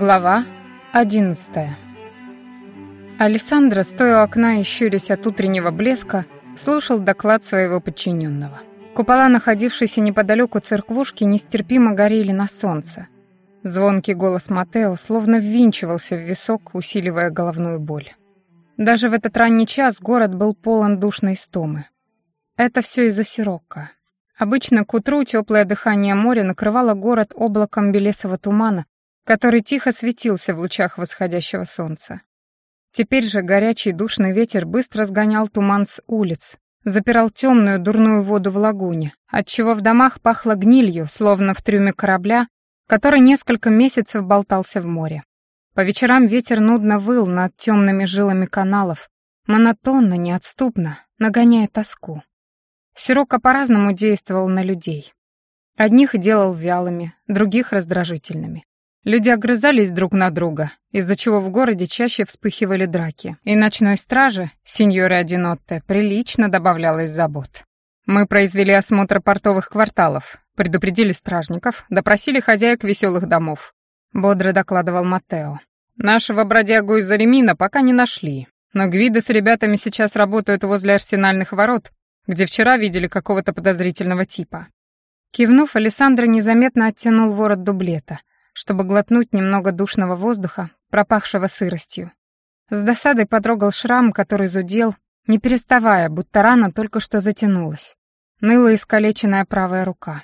Глава одиннадцатая. Александра, стоя у окна и щурясь от утреннего блеска, слушал доклад своего подчиненного. Купола, находившиеся неподалеку церквушки, нестерпимо горели на солнце. Звонкий голос Матео словно ввинчивался в висок, усиливая головную боль. Даже в этот ранний час город был полон душной стомы. Это все из-за сирокко. Обычно к утру теплое дыхание моря накрывало город облаком белесого тумана, который тихо светился в лучах восходящего солнца. Теперь же горячий душный ветер быстро сгонял туман с улиц, запирал темную дурную воду в лагуне, отчего в домах пахло гнилью, словно в трюме корабля, который несколько месяцев болтался в море. По вечерам ветер нудно выл над темными жилами каналов, монотонно, неотступно, нагоняя тоску. Сирока по-разному действовал на людей. Одних делал вялыми, других — раздражительными. Люди огрызались друг на друга, из-за чего в городе чаще вспыхивали драки. И ночной страже, сеньоре Одинотте, прилично добавлялось забот. Мы произвели осмотр портовых кварталов, предупредили стражников, допросили хозяек веселых домов. Бодро докладывал Матео. Нашего бродягу из Аремина пока не нашли, но Гвида с ребятами сейчас работают возле арсенальных ворот, где вчера видели какого-то подозрительного типа. Кивнув, Александр незаметно оттянул ворот дублета — чтобы глотнуть немного душного воздуха, пропахшего сыростью. С досадой потрогал шрам, который зудел, не переставая, будто рана только что затянулась. Ныла искалеченная правая рука.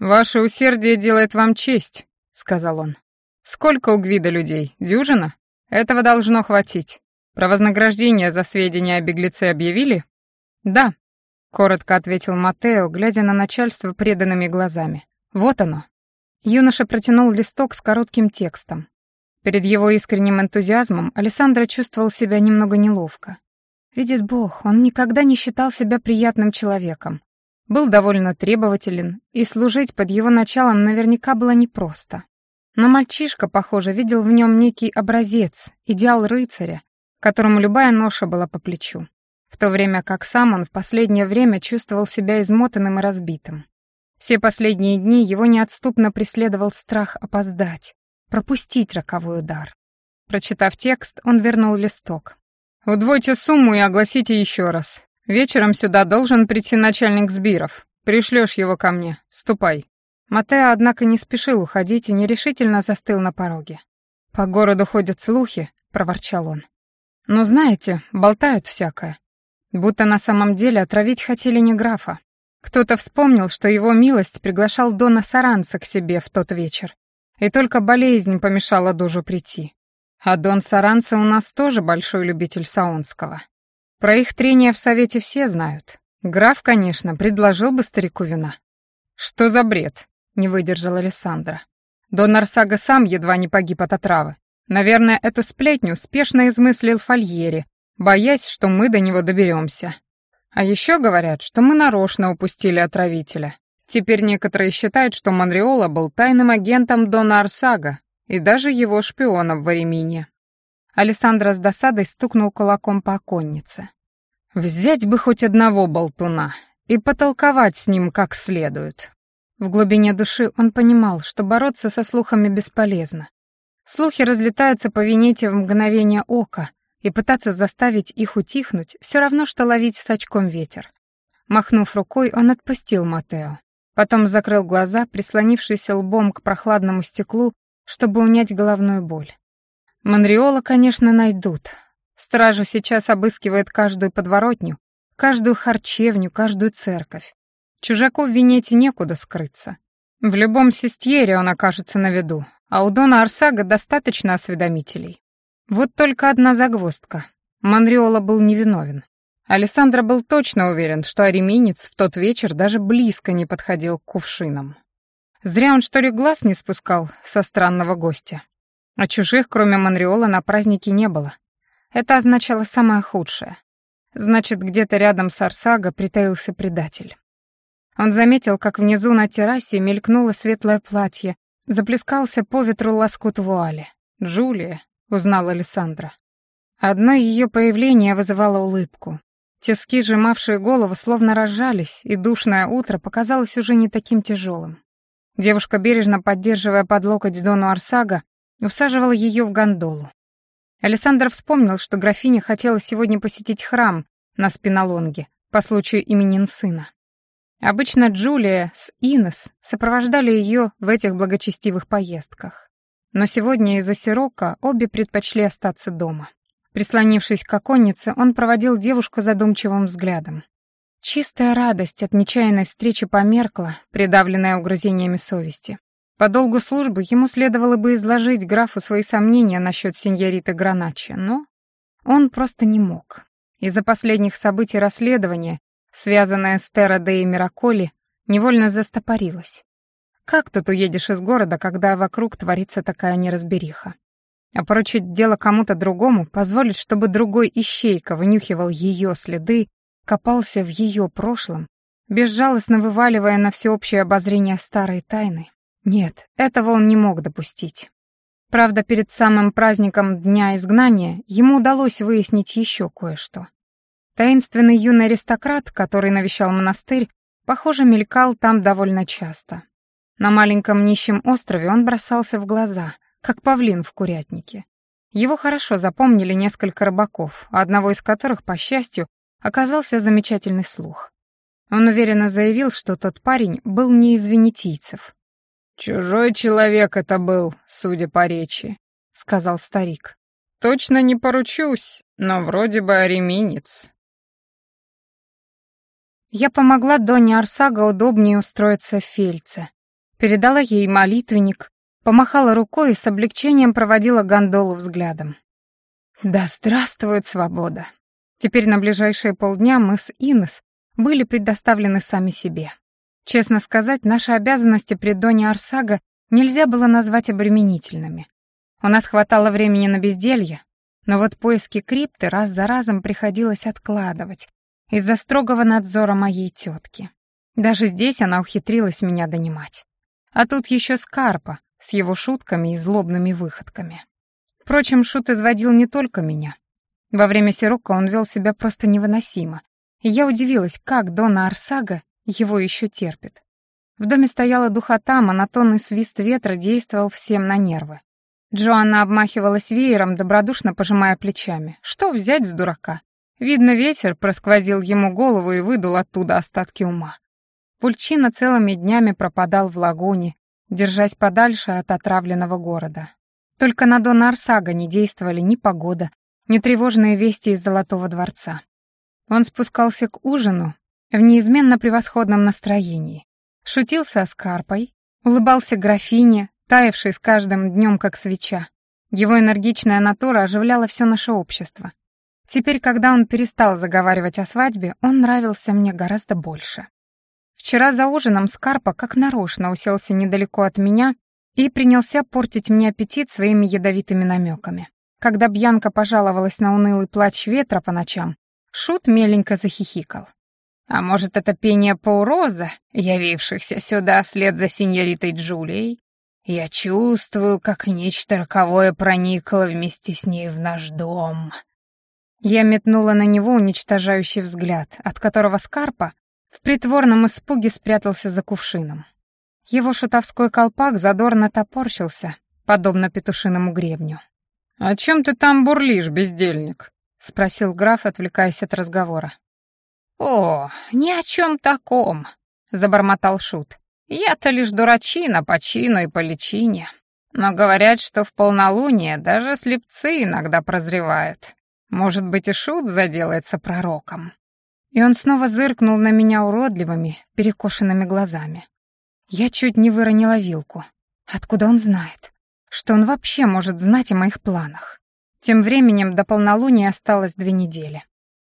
«Ваше усердие делает вам честь», — сказал он. «Сколько у Гвида людей? Дюжина? Этого должно хватить. Про вознаграждение за сведения о беглеце объявили?» «Да», — коротко ответил Матео, глядя на начальство преданными глазами. «Вот оно». Юноша протянул листок с коротким текстом. Перед его искренним энтузиазмом Александра чувствовал себя немного неловко. Видит Бог, он никогда не считал себя приятным человеком. Был довольно требователен, и служить под его началом наверняка было непросто. Но мальчишка, похоже, видел в нем некий образец, идеал рыцаря, которому любая ноша была по плечу, в то время как сам он в последнее время чувствовал себя измотанным и разбитым. Все последние дни его неотступно преследовал страх опоздать, пропустить роковой удар. Прочитав текст, он вернул листок. «Удвойте сумму и огласите еще раз. Вечером сюда должен прийти начальник Сбиров. Пришлешь его ко мне. Ступай». Матео, однако, не спешил уходить и нерешительно застыл на пороге. «По городу ходят слухи», — проворчал он. «Но знаете, болтают всякое. Будто на самом деле отравить хотели не графа, кто-то вспомнил, что его милость приглашал Дона Саранца к себе в тот вечер, и только болезнь помешала Дужу прийти. А Дон Саранца у нас тоже большой любитель Саонского. Про их трение в совете все знают. Граф, конечно, предложил бы старику вина. «Что за бред?» — не выдержал Александра. Дон Арсага сам едва не погиб от отравы. Наверное, эту сплетню спешно измыслил Фольери, боясь, что мы до него доберемся. А еще говорят, что мы нарочно упустили отравителя. Теперь некоторые считают, что Монреола был тайным агентом Дона Арсага и даже его шпионом в Аремине. Александра с досадой стукнул кулаком по оконнице. Взять бы хоть одного болтуна и потолковать с ним как следует. В глубине души он понимал, что бороться со слухами бесполезно. Слухи разлетаются по Венете в мгновение ока, и пытаться заставить их утихнуть все равно, что ловить с очком ветер. Махнув рукой, он отпустил Матео. Потом закрыл глаза, прислонившись лбом к прохладному стеклу, чтобы унять головную боль. Монреола, конечно, найдут. Стража сейчас обыскивает каждую подворотню, каждую харчевню, каждую церковь. Чужаку в Венете некуда скрыться. В любом сестьере он окажется на виду, а у Дона Арсага достаточно осведомителей. Вот только одна загвоздка. Монреола был невиновен. Александра был точно уверен, что ареминец в тот вечер даже близко не подходил к кувшинам. Зря он, что ли, глаз не спускал со странного гостя. А чужих, кроме Монреола, на празднике не было. Это означало самое худшее. Значит, где-то рядом с Арсага притаился предатель. Он заметил, как внизу на террасе мелькнуло светлое платье, заплескался по ветру лоскут вуали. Джулия, — узнала Александра. Одно ее появление вызывало улыбку. Тиски, сжимавшие голову, словно разжались, и душное утро показалось уже не таким тяжелым. Девушка, бережно поддерживая под локоть Дону Арсага, усаживал ее в гондолу. Александр вспомнил, что графиня хотела сегодня посетить храм на спинолонге по случаю именин сына. Обычно Джулия с Инес сопровождали ее в этих благочестивых поездках. Но сегодня из-за сирока обе предпочли остаться дома. Прислонившись к оконнице, он проводил девушку задумчивым взглядом. Чистая радость от нечаянной встречи померкла, придавленная угрызениями совести. По долгу службы ему следовало бы изложить графу свои сомнения насчет сеньориты Граначи, но он просто не мог. Из-за последних событий расследования, связанное с Терра де Мираколи, невольно застопорилось. Как тут уедешь из города, когда вокруг творится такая неразбериха? А поручить дело кому-то другому, позволить, чтобы другой ищейка вынюхивал ее следы, копался в ее прошлом, безжалостно вываливая на всеобщее обозрение старые тайны. Нет, этого он не мог допустить. Правда, перед самым праздником Дня изгнания ему удалось выяснить еще кое-что. Таинственный юный аристократ, который навещал монастырь, похоже, мелькал там довольно часто. На маленьком нищем острове он бросался в глаза, как павлин в курятнике. Его хорошо запомнили несколько рыбаков, одного из которых, по счастью, оказался замечательный слух. Он уверенно заявил, что тот парень был не из венетийцев, «Чужой человек это был, судя по речи», — сказал старик. «Точно не поручусь, но вроде бы ареминец». Я помогла Доне Арсага удобнее устроиться в Фельце. Передала ей молитвенник, помахала рукой и с облегчением проводила гондолу взглядом. Да здравствует свобода! Теперь на ближайшие полдня мы с Инес были предоставлены сами себе. Честно сказать, наши обязанности при Доне Арсага нельзя было назвать обременительными. У нас хватало времени на безделье, но вот поиски крипты раз за разом приходилось откладывать из-за строгого надзора моей тетки. Даже здесь она ухитрилась меня донимать. А тут еще Скарпа с его шутками и злобными выходками. Впрочем, шут изводил не только меня. Во время сирока он вел себя просто невыносимо, и я удивилась, как Дона Арсага его еще терпит. В доме стояла духота, монотонный свист ветра действовал всем на нервы. Джоанна обмахивалась веером, добродушно пожимая плечами. Что взять с дурака? Видно, ветер просквозил ему голову и выдул оттуда остатки ума. Пульчина целыми днями пропадал в лагуне, держась подальше от отравленного города. Только на Дона Арсага не действовали ни погода, ни тревожные вести из Золотого дворца. Он спускался к ужину, в неизменно превосходном настроении. Шутился с Карпой, улыбался графине, таявшей с каждым днем как свеча. Его энергичная натура оживляла все наше общество. Теперь, когда он перестал заговаривать о свадьбе, он нравился мне гораздо больше. Вчера за ужином Скарпа как нарочно уселся недалеко от меня и принялся портить мне аппетит своими ядовитыми намеками. Когда Бьянка пожаловалась на унылый плач ветра по ночам, Шут меленько захихикал. А может, это пение Пауроза, явившихся сюда вслед за сеньоритой Джулией? Я чувствую, как нечто роковое проникло вместе с ней в наш дом. Я метнула на него уничтожающий взгляд, от которого Скарпа в притворном испуге спрятался за кувшином. Его шутовской колпак задорно топорщился, подобно петушиному гребню. «О чем ты там бурлишь, бездельник?» — спросил граф, отвлекаясь от разговора. «О, ни о чем таком», — забормотал Шут. «Я-то лишь дурачина по чину и по личине. Но говорят, что в полнолуние даже слепцы иногда прозревают. Может быть, и Шут заделается пророком». И он снова зыркнул на меня уродливыми, перекошенными глазами. Я чуть не выронила вилку. Откуда он знает? Что он вообще может знать о моих планах? Тем временем до полнолуния осталось две недели.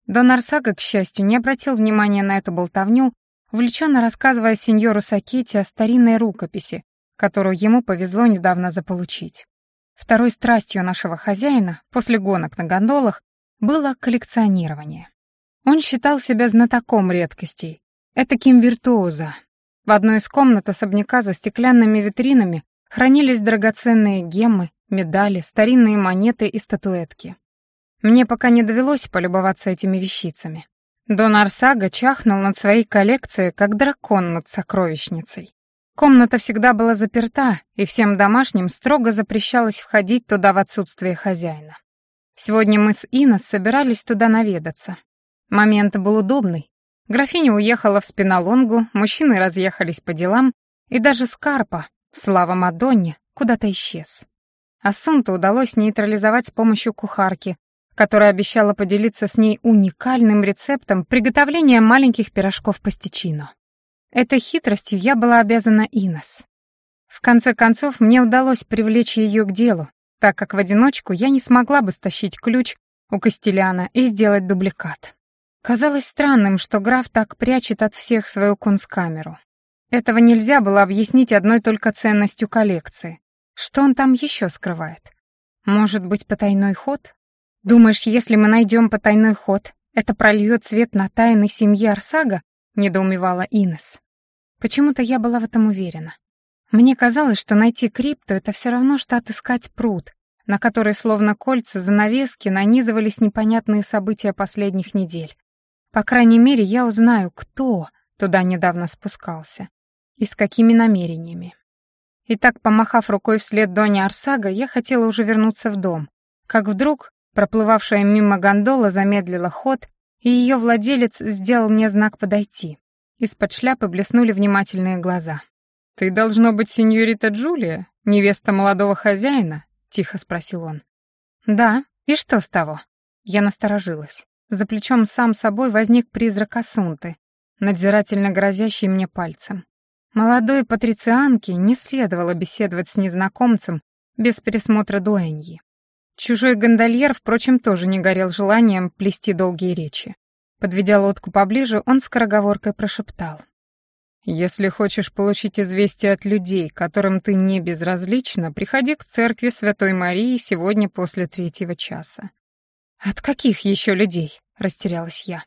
Дон Арсага, к счастью, не обратил внимания на эту болтовню, увлеченно рассказывая сеньору Сакете о старинной рукописи, которую ему повезло недавно заполучить. Второй страстью нашего хозяина, после гонок на гондолах, было коллекционирование. Он считал себя знатоком редкостей, этаким виртуоза. В одной из комнат особняка за стеклянными витринами хранились драгоценные геммы, медали, старинные монеты и статуэтки. Мне пока не довелось полюбоваться этими вещицами. Дон Арсага чахнул над своей коллекцией, как дракон над сокровищницей. Комната всегда была заперта, и всем домашним строго запрещалось входить туда в отсутствие хозяина. Сегодня мы с Инос собирались туда наведаться. Момент был удобный. Графиня уехала в спинолонгу, мужчины разъехались по делам, и даже Скарпа, слава Мадонне, куда-то исчез. Ассунту удалось нейтрализовать с помощью кухарки, которая обещала поделиться с ней уникальным рецептом приготовления маленьких пирожков по стечину. Этой хитростью я была обязана Инес. В конце концов, мне удалось привлечь ее к делу, так как в одиночку я не смогла бы стащить ключ у Костеляна и сделать дубликат. Казалось странным, что граф так прячет от всех свою кунсткамеру. Этого нельзя было объяснить одной только ценностью коллекции. Что он там еще скрывает? Может быть, потайной ход? Думаешь, если мы найдем потайной ход, это прольет свет на тайны семьи Арсага? Недоумевала Инес. Почему-то я была в этом уверена. Мне казалось, что найти крипту — это все равно, что отыскать пруд, на который словно кольца занавески нанизывались непонятные события последних недель. По крайней мере, я узнаю, кто туда недавно спускался и с какими намерениями. Итак, помахав рукой вслед Доне Арсага, я хотела уже вернуться в дом, как вдруг проплывавшая мимо гондола замедлила ход, и ее владелец сделал мне знак подойти. Из-под шляпы блеснули внимательные глаза. «Ты, должно быть, сеньорита Джулия, невеста молодого хозяина?» — тихо спросил он. «Да, и что с того?» Я насторожилась. За плечом сам собой возник призрак Асунты, надзирательно грозящий мне пальцем. Молодой патрицианке не следовало беседовать с незнакомцем без пересмотра дуэньи. Чужой гондольер, впрочем, тоже не горел желанием плести долгие речи. Подведя лодку поближе, он скороговоркой прошептал. «Если хочешь получить известие от людей, которым ты не безразлична, приходи к церкви Святой Марии сегодня после третьего часа. «От каких еще людей?» — растерялась я.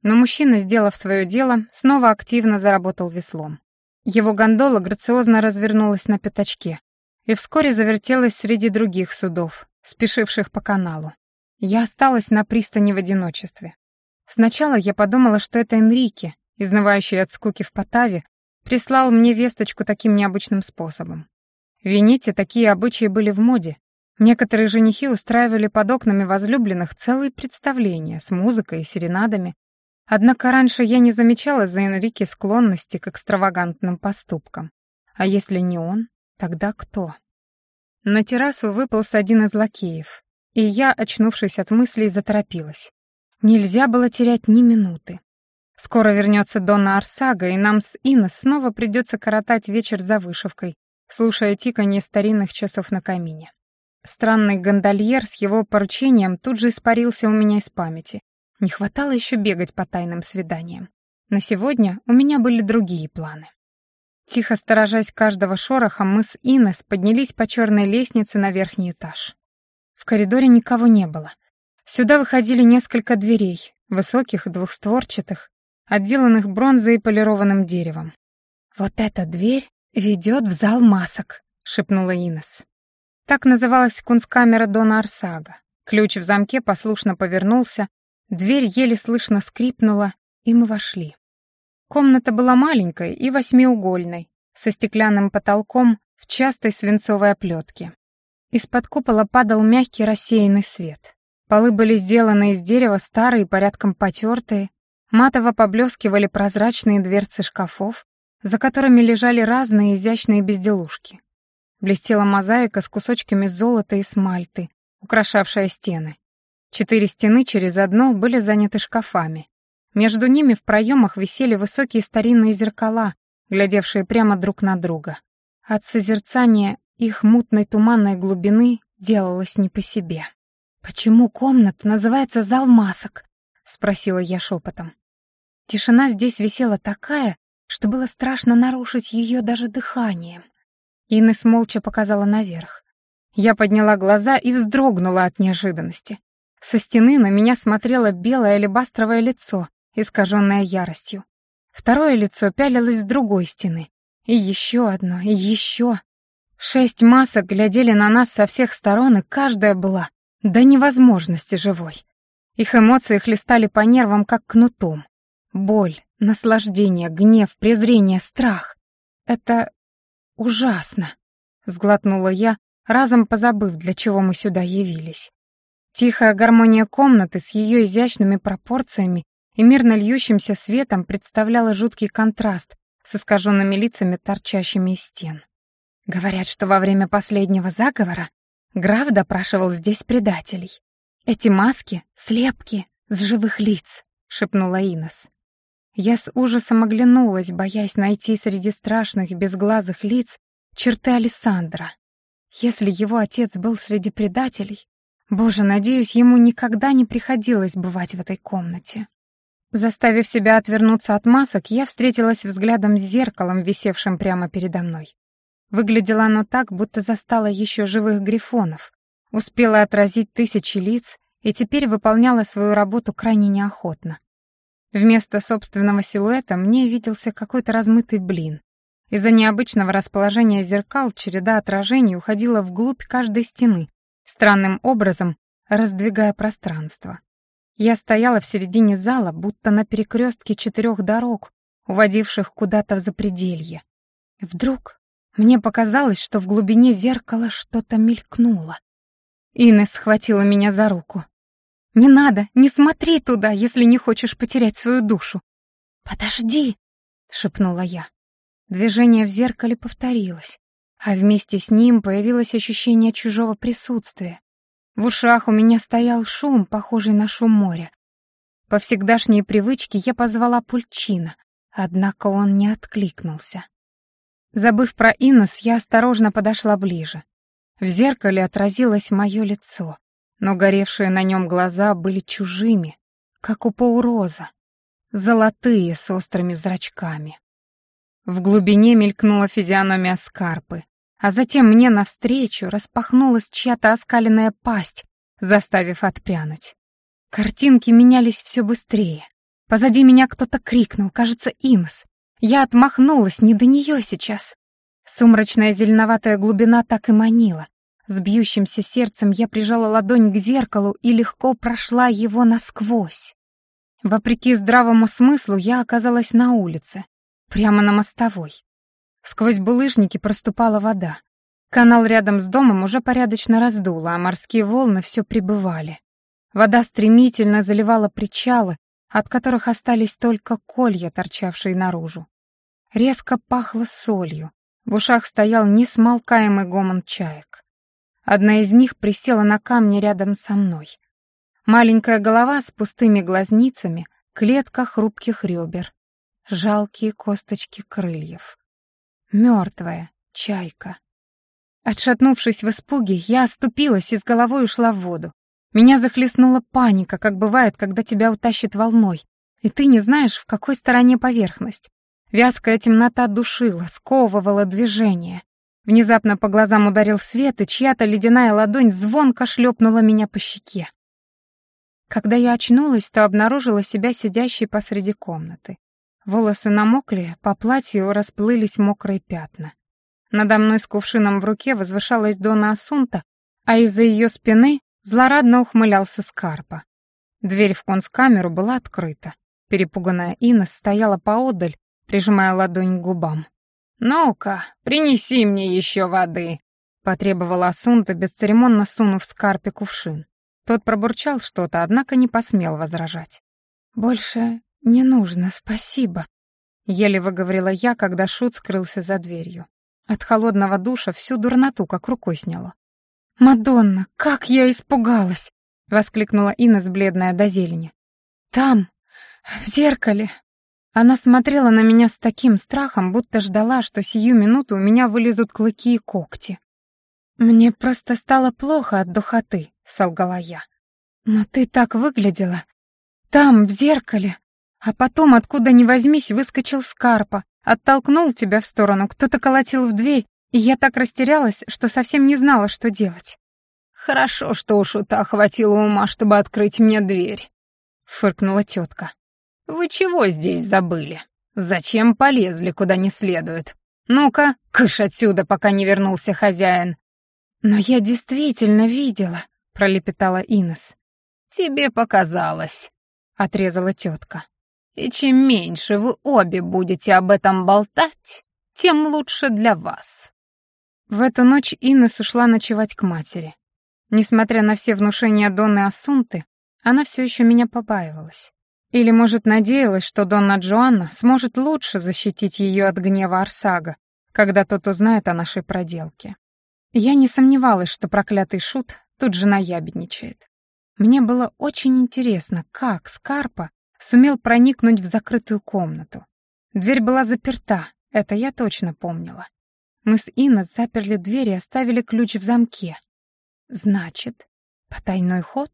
Но мужчина, сделав свое дело, снова активно заработал веслом. Его гондола грациозно развернулась на пятачке и вскоре завертелась среди других судов, спешивших по каналу. Я осталась на пристани в одиночестве. Сначала я подумала, что это Энрике, изнывающий от скуки в Потаве, прислал мне весточку таким необычным способом. В Венете такие обычаи были в моде, Некоторые женихи устраивали под окнами возлюбленных целые представления с музыкой и серенадами. Однако раньше я не замечала за Энрике склонности к экстравагантным поступкам. А если не он, тогда кто? На террасу выполз один из лакеев, и я, очнувшись от мыслей, заторопилась. Нельзя было терять ни минуты. Скоро вернется Донна Арсага, и нам с Иннес снова придется коротать вечер за вышивкой, слушая тиканье старинных часов на камине. Странный гондольер с его поручением тут же испарился у меня из памяти. Не хватало еще бегать по тайным свиданиям. На сегодня у меня были другие планы. Тихо сторожась каждого шороха, мы с Инес поднялись по черной лестнице на верхний этаж. В коридоре никого не было. Сюда выходили несколько дверей, высоких, двухстворчатых, отделанных бронзой и полированным деревом. «Вот эта дверь ведет в зал масок», — шепнула Инес. Так называлась кунсткамера Дона Арсага. Ключ в замке послушно повернулся, дверь еле слышно скрипнула, и мы вошли. Комната была маленькой и восьмиугольной, со стеклянным потолком в частой свинцовой оплетке. Из-под купола падал мягкий рассеянный свет. Полы были сделаны из дерева старые, порядком потертые, матово поблескивали прозрачные дверцы шкафов, за которыми лежали разные изящные безделушки. Блестела мозаика с кусочками золота и смальты, украшавшая стены. Четыре стены через одно были заняты шкафами. Между ними в проемах висели высокие старинные зеркала, глядевшие прямо друг на друга. От созерцания их мутной туманной глубины делалось не по себе. «Почему комната называется «Зал масок»?» — спросила я шепотом. Тишина здесь висела такая, что было страшно нарушить ее даже дыханием. Инесс молча показала наверх. Я подняла глаза и вздрогнула от неожиданности. Со стены на меня смотрело белое алебастровое лицо, искаженное яростью. Второе лицо пялилось с другой стены. И еще одно, и еще. Шесть масок глядели на нас со всех сторон, и каждая была до невозможности живой. Их эмоции хлестали по нервам, как кнутом. Боль, наслаждение, гнев, презрение, страх. Это ужасно!» — сглотнула я, разом позабыв, для чего мы сюда явились. Тихая гармония комнаты с ее изящными пропорциями и мирно льющимся светом представляла жуткий контраст с искаженными лицами, торчащими из стен. Говорят, что во время последнего заговора граф допрашивал здесь предателей. Эти маски — слепки с живых лиц, — шепнула Инес. Я с ужасом оглянулась, боясь найти среди страшных безглазых лиц черты Александра. Если его отец был среди предателей, боже, надеюсь, ему никогда не приходилось бывать в этой комнате. Заставив себя отвернуться от масок, я встретилась взглядом с зеркалом, висевшим прямо передо мной. Выглядело оно так, будто застало еще живых грифонов, успела отразить тысячи лиц и теперь выполняла свою работу крайне неохотно. Вместо собственного силуэта мне виделся какой-то размытый блин. Из-за необычного расположения зеркал череда отражений уходила вглубь каждой стены, странным образом раздвигая пространство. Я стояла в середине зала, будто на перекрестке четырех дорог, уводивших куда-то в запределье. Вдруг мне показалось, что в глубине зеркала что-то мелькнуло. Инесс схватила меня за руку. «Не надо, не смотри туда, если не хочешь потерять свою душу». «Подожди», — шепнула я. Движение в зеркале повторилось, а вместе с ним появилось ощущение чужого присутствия, в ушах у меня стоял шум, похожий на шум моря. По всегдашней привычке я позвала Пульчина, однако он не откликнулся. Забыв про Иннос, я осторожно подошла ближе. В зеркале отразилось мое лицо, но горевшие на нем глаза были чужими, как у пауроза, золотые с острыми зрачками. В глубине мелькнула физиономия Скарпы, а затем мне навстречу распахнулась чья-то оскаленная пасть, заставив отпрянуть. Картинки менялись все быстрее. Позади меня кто-то крикнул, кажется, Инес. Я отмахнулась, не до нее сейчас. Сумрачная зеленоватая глубина так и манила. С бьющимся сердцем я прижала ладонь к зеркалу и легко прошла его насквозь. Вопреки здравому смыслу я оказалась на улице, прямо на мостовой. Сквозь булыжники проступала вода. Канал рядом с домом уже порядочно раздуло, а морские волны все прибывали. Вода стремительно заливала причалы, от которых остались только колья, торчавшие наружу. Резко пахло солью. В ушах стоял несмолкаемый гомон чаек. Одна из них присела на камне рядом со мной. Маленькая голова с пустыми глазницами, клетка хрупких ребер, жалкие косточки крыльев. Мертвая чайка. Отшатнувшись в испуге, я оступилась и с головой ушла в воду. Меня захлестнула паника, как бывает, когда тебя утащит волной, и ты не знаешь, в какой стороне поверхность. Вязкая темнота душила, сковывала движение. Внезапно по глазам ударил свет, и чья-то ледяная ладонь звонко шлепнула меня по щеке. Когда я очнулась, то обнаружила себя сидящей посреди комнаты. Волосы намокли, по платью расплылись мокрые пятна. Надо мной с кувшином в руке возвышалась Дона Асунта, а из-за ее спины злорадно ухмылялся Скарпа. Дверь в конскамеру была открыта. Перепуганная Инна стояла поодаль, прижимая ладонь к губам. «Ну-ка, принеси мне еще воды», — потребовала Асунта, бесцеремонно сунув Скарпе кувшин. Тот пробурчал что-то, однако не посмел возражать. «Больше «Не нужно, спасибо», — еле выговорила я, когда Шут скрылся за дверью. От холодного душа всю дурноту как рукой сняло. «Мадонна, как я испугалась!» — воскликнула Инна, бледная до зелени. «Там, в зеркале!» Она смотрела на меня с таким страхом, будто ждала, что сию минуту у меня вылезут клыки и когти. «Мне просто стало плохо от духоты», — солгала я. «Но ты так выглядела. Там, в зеркале. А потом, откуда ни возьмись, выскочил Скарпа, оттолкнул тебя в сторону, кто-то колотил в дверь, и я так растерялась, что совсем не знала, что делать. «Хорошо, что у Шута хватило ума, чтобы открыть мне дверь», — фыркнула тетка. «Вы чего здесь забыли? Зачем полезли куда не следует? Ну-ка, кыш отсюда, пока не вернулся хозяин». «Но я действительно видела», — пролепетала Инес. «Тебе показалось», — отрезала тетка. И чем меньше вы обе будете об этом болтать, тем лучше для вас». В эту ночь Инна ушла ночевать к матери. Несмотря на все внушения Донны Ассунты, она все еще меня побаивалась. Или, может, надеялась, что Донна Джоанна сможет лучше защитить ее от гнева Арсага, когда тот узнает о нашей проделке. Я не сомневалась, что проклятый шут тут же наябедничает. Мне было очень интересно, как Скарпа сумел проникнуть в закрытую комнату. Дверь была заперта, это я точно помнила. Мы с Инна заперли дверь и оставили ключ в замке. Значит, потайной ход?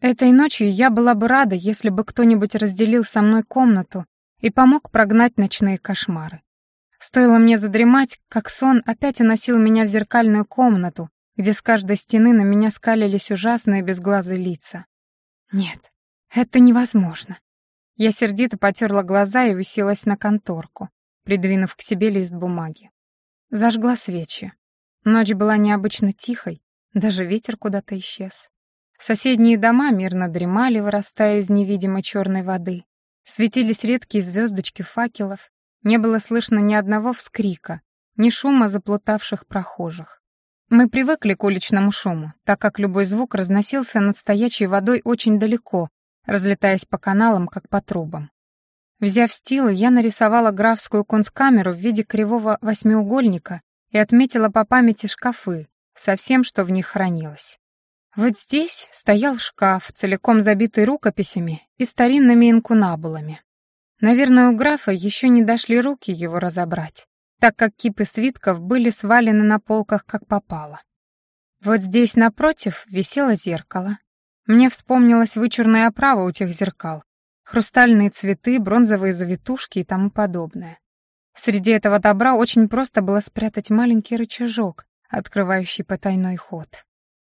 Этой ночью я была бы рада, если бы кто-нибудь разделил со мной комнату и помог прогнать ночные кошмары. Стоило мне задремать, как сон опять уносил меня в зеркальную комнату, где с каждой стены на меня скалились ужасные безглазые лица. Нет, это невозможно. Я сердито потерла глаза и уселась на конторку, придвинув к себе лист бумаги. Зажгла свечи. Ночь была необычно тихой, даже ветер куда-то исчез. Соседние дома мирно дремали, вырастая из невидимой черной воды. Светились редкие звездочки факелов. Не было слышно ни одного вскрика, ни шума заплутавших прохожих. Мы привыкли к уличному шуму, так как любой звук разносился над стоячей водой очень далеко, разлетаясь по каналам, как по трубам. Взяв стилы, я нарисовала графскую кунсткамеру в виде кривого восьмиугольника и отметила по памяти шкафы со всем, что в них хранилось. Вот здесь стоял шкаф, целиком забитый рукописями и старинными инкунабулами. Наверное, у графа еще не дошли руки его разобрать, так как кипы свитков были свалены на полках как попало. Вот здесь напротив висело зеркало. Мне вспомнилась вычурная оправа у тех зеркал, хрустальные цветы, бронзовые завитушки и тому подобное. Среди этого добра очень просто было спрятать маленький рычажок, открывающий потайной ход.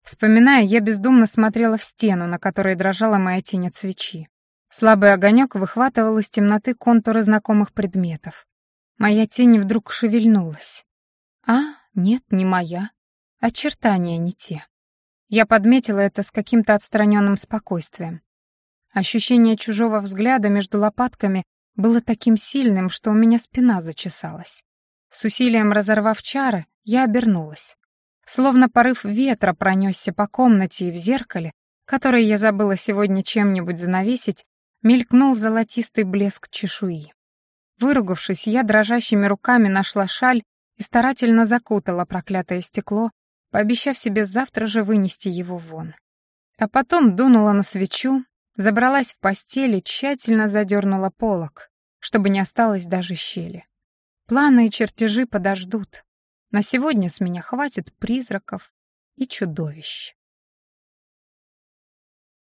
Вспоминая, я бездумно смотрела в стену, на которой дрожала моя тень от свечи. Слабый огонек выхватывал из темноты контуры знакомых предметов. Моя тень вдруг шевельнулась. А, нет, не моя. Очертания не те. Я подметила это с каким-то отстраненным спокойствием. Ощущение чужого взгляда между лопатками было таким сильным, что у меня спина зачесалась. С усилием разорвав чары, я обернулась. Словно порыв ветра пронесся по комнате и в зеркале, которое я забыла сегодня чем-нибудь занавесить, мелькнул золотистый блеск чешуи. Выругавшись, я дрожащими руками нашла шаль и старательно закутала проклятое стекло, пообещав себе завтра же вынести его вон. А потом дунула на свечу, забралась в постель и тщательно задернула полок, чтобы не осталось даже щели. Планы и чертежи подождут. На сегодня с меня хватит призраков и чудовищ.